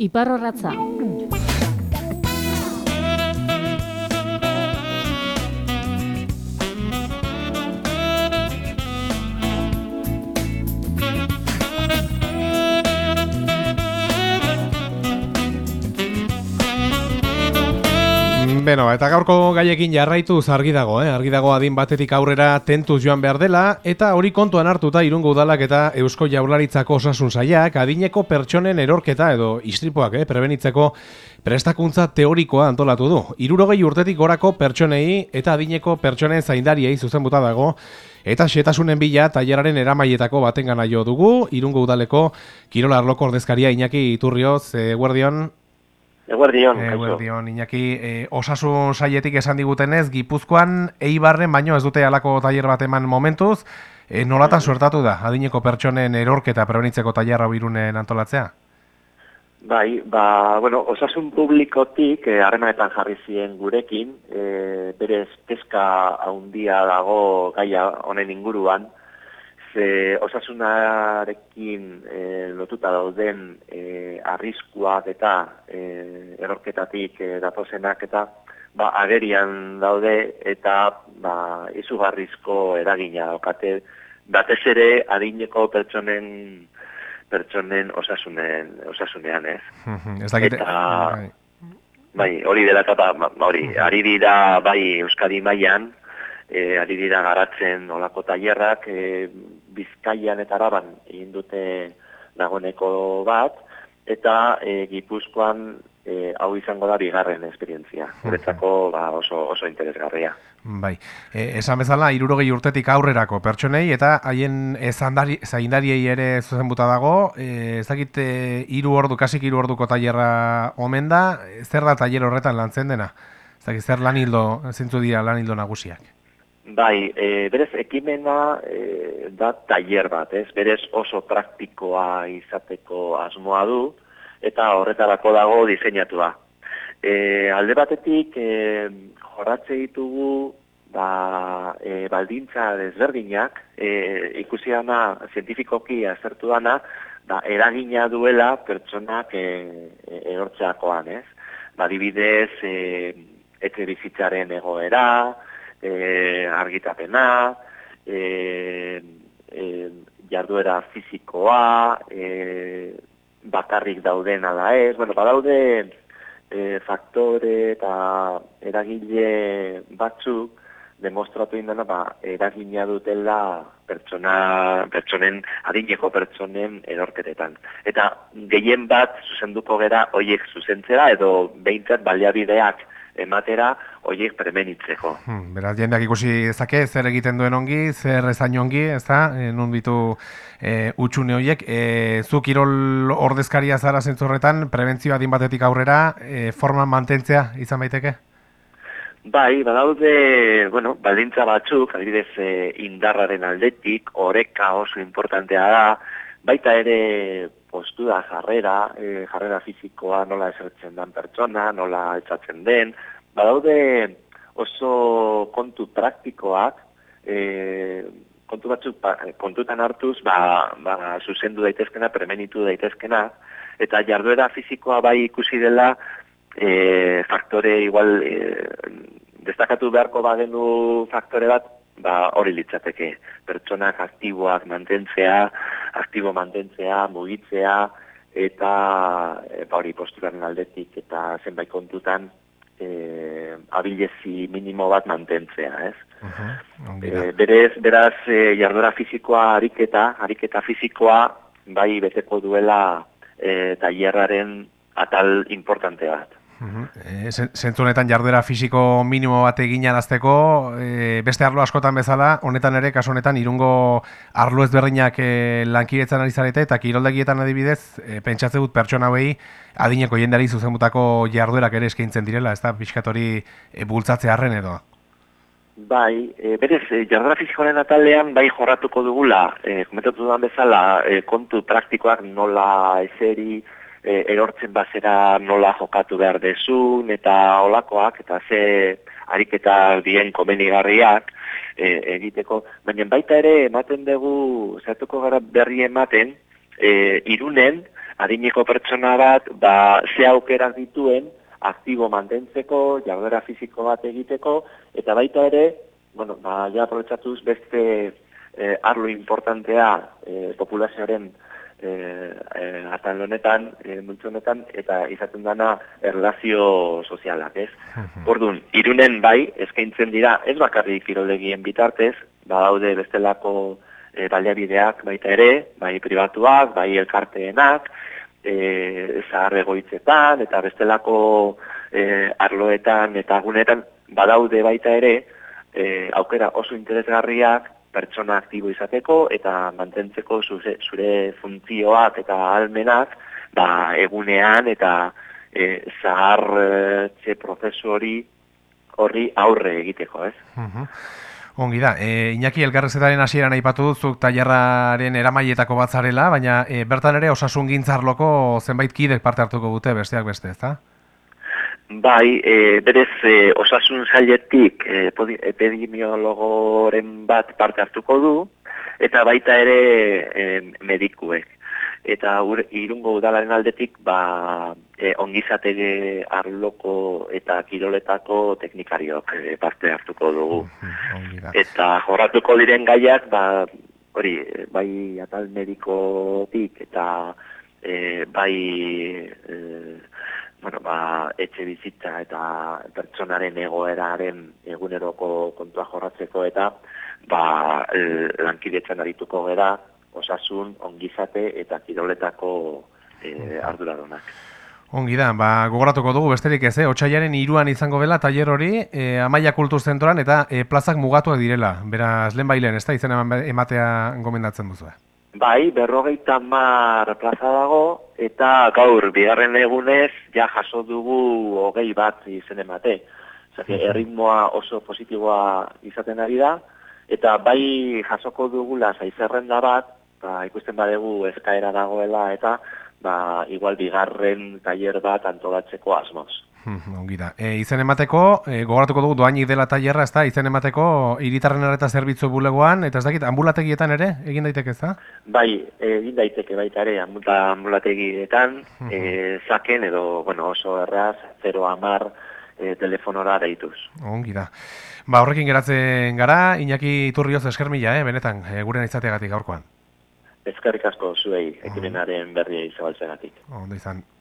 Iparrorratza. Beno, eta gaurko gaiekin jarraitu argi dago, eh? argi dago adin batetik aurrera tentuz joan behar dela, eta hori kontuan hartuta irungo udalak eta Eusko Jaurlaritzako osasun saiak adineko pertsonen erorketa edo istripoak eh? prebenitzeko prestakuntza teorikoa antolatu du. Irurogei urtetik gorako pertsonei eta adineko pertsonen zaindariei zuzen buta dago, eta xetasunen bila taileraren eramaietako baten gana jo dugu, irungo udaleko Kirola Arloko ordezkaria Iñaki Iturrioz, e, guardion, Eguerdion, Eguerdion, Iñaki, e, osasun saietik esan digutenez, Gipuzkoan eibarren baino ez dute alako tailer bat eman momentuz, e, nolatan suertatu da, adineko pertsonen erorketa prebenitzeko tailerra birunen antolatzea? Bai, ba, bueno, osasun publikotik harremanetan jarri ziren gurekin, e, berez peska haundia dago gaia honen inguruan, ze osasunarekin e, lotuta dauden e, arriskuak eta e, erorketatik e, datozenak eta ba, agerian daude eta ba, izugarrizko eragina okate batez ere adineko pertsonen pertsonen osasunen osasunean, ez? ez dakit... Eta, bai. bai, hori dela eta ba, hori, ari dira bai Euskadi mailan e, ari dira garatzen olako tailerrak e, Bizkaian eta Araban egin dute dagoneko bat eta e, Gipuzkoan e, hau izango da bigarren esperientzia. Guretzako ba, oso oso interesgarria. Bai. E, esan bezala 60 urtetik aurrerako pertsonei eta haien zaindariei ere zuzenbuta dago, e, ez dakit hiru ordu, kasik hiru orduko tailerra omen da, zer da tailer horretan lantzen dena? Ez dakit zer lanildo, zintzu dira lanildo nagusiak? Bai, e, berez ekimena e, da tailer bat, ez? Berez oso praktikoa izateko asmoa du eta horretarako dago diseinatua. E, alde batetik e, jorratze ditugu ba, e, baldintza desberdinak, e, ikusi dana zientifikoki azertu dana, ba, eragina duela pertsonak e, e, erortzeakoan, ez? Ba, dibidez, e, etxe bizitzaren egoera, e, argitapena, e, e, jarduera fizikoa, e, bakarrik dauden ala ez, bueno, badaude e, faktore eta eragile batzuk demostratu indena ba, eragina dutela pertsona, pertsonen, adineko pertsonen erorketetan. Eta gehien bat zuzenduko gera hoiek zuzentzera edo behintzat baliabideak ematera horiek premenitzeko. Hmm, beraz, jendeak ikusi ezake, zer egiten duen ongi, zer ezain ongi, ez da, e, nun bitu e, utxune horiek. E, zu kirol ordezkaria zara zentzorretan, prebentzioa din batetik aurrera, e, forman mantentzea izan baiteke? Bai, badaude, bueno, baldintza batzuk, adibidez e, indarraren aldetik, oreka oso importantea da, baita ere postura jarrera, e, jarrera fizikoa nola esertzen den pertsona, nola etzatzen den, badaude oso kontu praktikoak, e, kontu batzuk kontutan hartuz, ba, ba, zuzendu daitezkena, premenitu daitezkena, eta jarduera fizikoa bai ikusi dela, e, faktore igual, e, destakatu beharko badenu faktore bat, ba, hori litzateke. Pertsonak aktiboak mantentzea, aktibo mantentzea, mugitzea, eta e, ba, hori posturaren aldetik eta zenbait kontutan e, abilezi minimo bat mantentzea, ez? Uh -huh. berez, beraz, e, jardora fizikoa ariketa, ariketa fizikoa, bai beteko duela e, tailerraren atal importante bat. E, Zentzu honetan jarduera fisiko minimo bat egin arazteko, e, beste arlo askotan bezala, honetan ere, kasu honetan, irungo arlo ezberdinak e, lankidetzan ari zarete, eta kiroldegietan adibidez, e, pentsatze dut pertsona hauei, adineko jendari zuzenbutako jarduerak ere eskaintzen direla, ez da, piskatori e, bultzatze harren edo? Bai, e, berez, e, jarduera fisikoaren atalean, bai jorratuko dugula, e, komentatu dudan bezala, e, kontu praktikoak nola eseri, e, erortzen bazera nola jokatu behar dezun eta olakoak eta ze ariketa dien komenigarriak e, egiteko. Baina baita ere ematen dugu, zertuko gara berri ematen, e, irunen adineko pertsona bat, ba, ze aukerak dituen, aktibo mantentzeko, jarduera fisiko bat egiteko, eta baita ere, bueno, ba, ja aprobetsatuz beste eh, arlo importantea eh, populazioaren eh, eh, atal honetan, eh, multzo honetan, eta izaten dana erlazio sozialak, ez? Orduan, irunen bai, eskaintzen dira, ez bakarrik kiroldegien bitartez, badaude bestelako e, baliabideak baita ere, bai pribatuak, bai elkarteenak, e, zahar egoitzetan, eta bestelako e, arloetan eta gunetan badaude baita ere, e, aukera oso interesgarriak pertsona aktibo izateko eta mantentzeko zure, zure funtzioak eta almenak ba, egunean eta e, zahar e, prozesu hori horri aurre egiteko, ez? Ongi da, e, Iñaki elkarrezetaren hasieran aipatu duzuk tailerraren eramaietako batzarela, baina e, bertan ere osasun gintzarloko zenbait kidek parte hartuko dute besteak beste, ezta? Bai, e, berez e, osasun zailetik e, epidemiologoren bat parte hartuko du, eta baita ere e, medikuek. Eta ur, irungo udalaren aldetik ba, e, ongizatege arloko eta kiroletako teknikariok e, parte hartuko dugu. Eta jorratuko diren gaiak, ba, hori, bai atal medikotik eta e, bai... E, bueno, ba, etxe bizitza eta pertsonaren egoeraren eguneroko kontua jorratzeko eta ba, lankidetzen arituko gera osasun, ongizate eta kiroletako e, arduraronak. Ongi da, ba, gogoratuko dugu besterik ez, eh? Otsaiaren iruan izango dela tailer hori, e, Amaia Kultur Zentroan eta e, plazak mugatuak direla. Beraz, lehen bailen, ez da, izan ematea gomendatzen duzu. Bai, berrogeita mar plaza dago, eta gaur, bigarren egunez, ja jaso dugu hogei bat izen emate. Zaki, erritmoa oso positiboa izaten ari da, eta bai jasoko dugula zaizerrenda bat, ba, ikusten badegu eskaera dagoela, eta ba, igual bigarren tailer bat antolatzeko asmoz. Ongi da. E, izen emateko, e, gogoratuko dugu doainik dela tailerra, ez da, izen emateko hiritarren arreta zerbitzu bulegoan, eta ez dakit, ambulategietan ere, egin daiteke ez da? Bai, egin daiteke baita ere, ambulategietan, e, zaken edo, bueno, oso erraz, 0 amar, e, telefonora deituz. Ongi da. Ba, horrekin geratzen gara, Iñaki Turrioz eskermila, eh, benetan, e, guren izateagatik gaurkoan. Ezkerrik asko zuei, ekimenaren berri izabaltzegatik. Ondo izan.